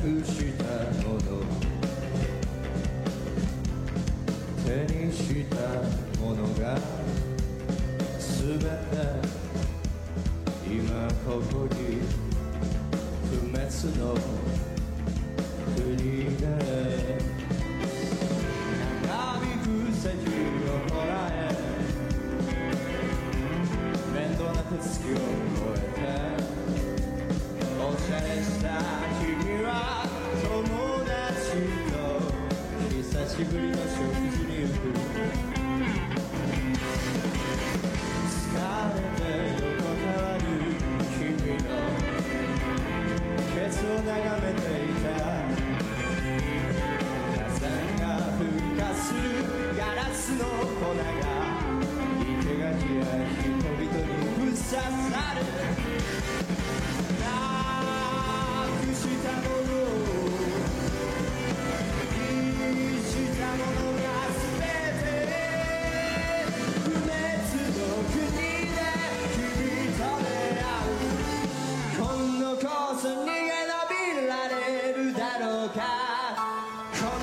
くしたもの手にしたものが全て今ここに不滅の国で長引く世紀をこらえ面倒な手つきを越えておしゃれしたを眺めていた。風が噴火するガラスの粉が。生垣や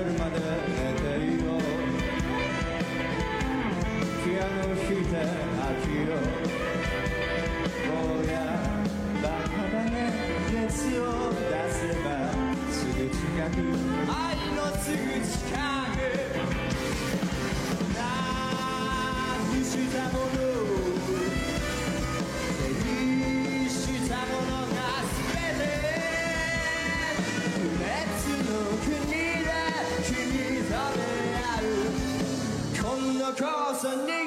るまで寝ていようピアノを弾いて飽 was a name.